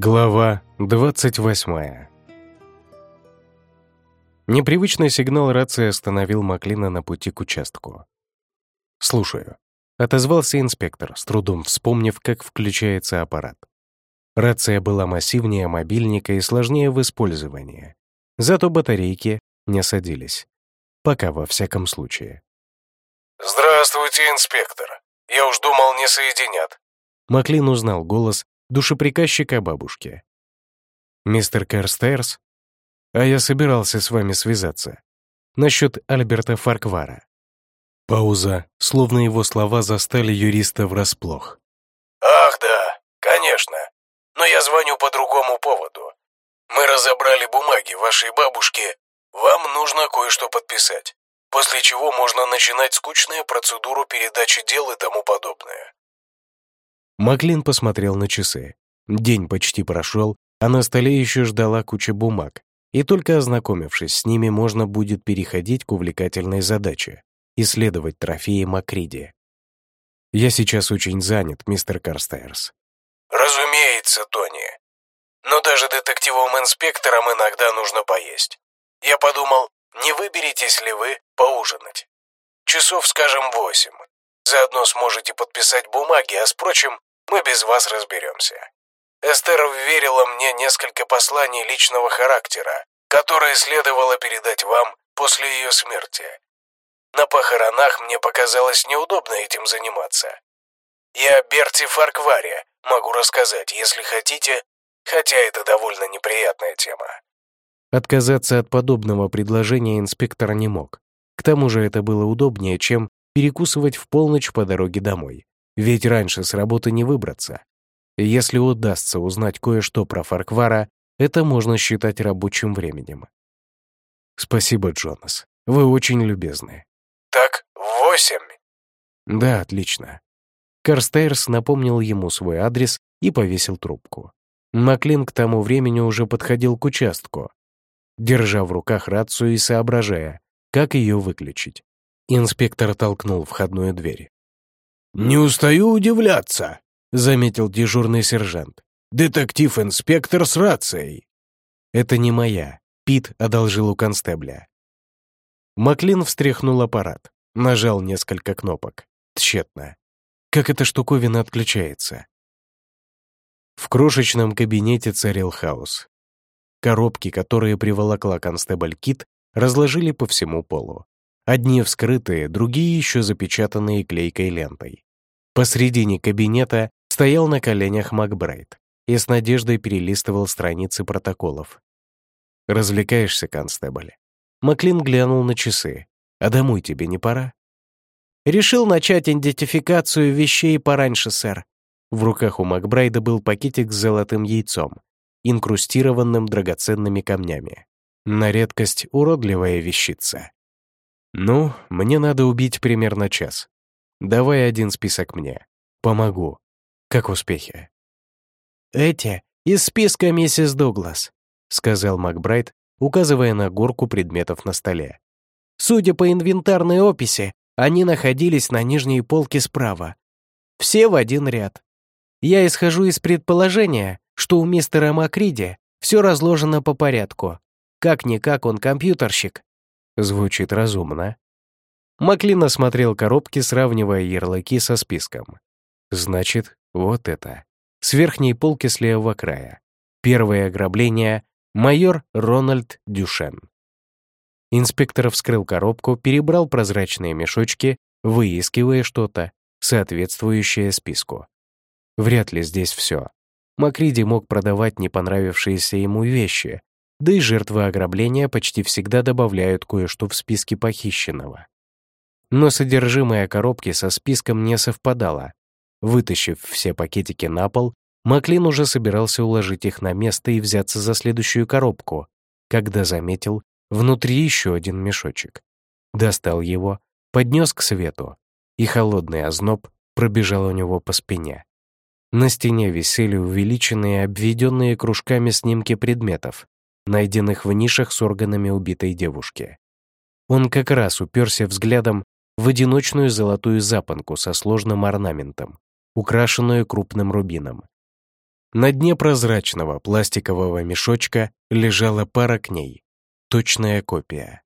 Глава 28 Непривычный сигнал рации остановил Маклина на пути к участку. «Слушаю», — отозвался инспектор, с трудом вспомнив, как включается аппарат. Рация была массивнее мобильника и сложнее в использовании. Зато батарейки не садились. Пока, во всяком случае. «Здравствуйте, инспектор. Я уж думал, не соединят». Маклин узнал голос душеприказчика бабушки. «Мистер Керстерс, а я собирался с вами связаться. Насчет Альберта Фарквара». Пауза, словно его слова застали юриста врасплох. «Ах, да, конечно. Но я звоню по другому поводу. Мы разобрали бумаги вашей бабушки. Вам нужно кое-что подписать. После чего можно начинать скучную процедуру передачи дел и тому подобное. Маклин посмотрел на часы. День почти прошел, а на столе еще ждала куча бумаг. И только ознакомившись с ними, можно будет переходить к увлекательной задаче — исследовать трофеи Макриди. «Я сейчас очень занят, мистер Карстайрс». «Разумеется, Тони. Но даже детективам-инспекторам иногда нужно поесть. Я подумал, не выберетесь ли вы поужинать? Часов, скажем, восемь. Заодно сможете подписать бумаги, а, впрочем, мы без вас разберемся. Эстер верила мне несколько посланий личного характера, которые следовало передать вам после ее смерти. На похоронах мне показалось неудобно этим заниматься. Я Берти Фаркваре могу рассказать, если хотите, хотя это довольно неприятная тема. Отказаться от подобного предложения инспектор не мог. К тому же это было удобнее, чем перекусывать в полночь по дороге домой. Ведь раньше с работы не выбраться. Если удастся узнать кое-что про Фарквара, это можно считать рабочим временем. Спасибо, Джонас. Вы очень любезны. Так, восемь? Да, отлично. Карстейрс напомнил ему свой адрес и повесил трубку. Маклин к тому времени уже подходил к участку, держа в руках рацию и соображая, как ее выключить. Инспектор толкнул входную дверь. «Не устаю удивляться», — заметил дежурный сержант. «Детектив-инспектор с рацией». «Это не моя», — Пит одолжил у констебля. Маклин встряхнул аппарат, нажал несколько кнопок. Тщетно. Как эта штуковина отключается? В крошечном кабинете царил хаос. Коробки, которые приволокла констебль Кит, разложили по всему полу. Одни вскрытые, другие еще запечатанные клейкой лентой. Посредине кабинета стоял на коленях Макбрайт и с надеждой перелистывал страницы протоколов. «Развлекаешься, констебль?» Маклин глянул на часы. «А домой тебе не пора?» «Решил начать идентификацию вещей пораньше, сэр». В руках у Макбрайда был пакетик с золотым яйцом, инкрустированным драгоценными камнями. На редкость уродливая вещица. «Ну, мне надо убить примерно час. Давай один список мне. Помогу. Как успехи?» «Эти из списка миссис Дуглас», — сказал Макбрайт, указывая на горку предметов на столе. «Судя по инвентарной описи, они находились на нижней полке справа. Все в один ряд. Я исхожу из предположения, что у мистера Макриди все разложено по порядку. Как-никак он компьютерщик, Звучит разумно. Маклин осмотрел коробки, сравнивая ярлыки со списком. Значит, вот это. С верхней полки с левого края. Первое ограбление — майор Рональд Дюшен. Инспектор вскрыл коробку, перебрал прозрачные мешочки, выискивая что-то, соответствующее списку. Вряд ли здесь все. Макриди мог продавать не понравившиеся ему вещи, да и жертвы ограбления почти всегда добавляют кое-что в списке похищенного. Но содержимое коробки со списком не совпадало. Вытащив все пакетики на пол, Маклин уже собирался уложить их на место и взяться за следующую коробку, когда заметил внутри еще один мешочек. Достал его, поднес к свету, и холодный озноб пробежал у него по спине. На стене висели увеличенные, обведенные кружками снимки предметов, найденных в нишах с органами убитой девушки. Он как раз уперся взглядом в одиночную золотую запонку со сложным орнаментом, украшенную крупным рубином. На дне прозрачного пластикового мешочка лежала пара к ней. Точная копия.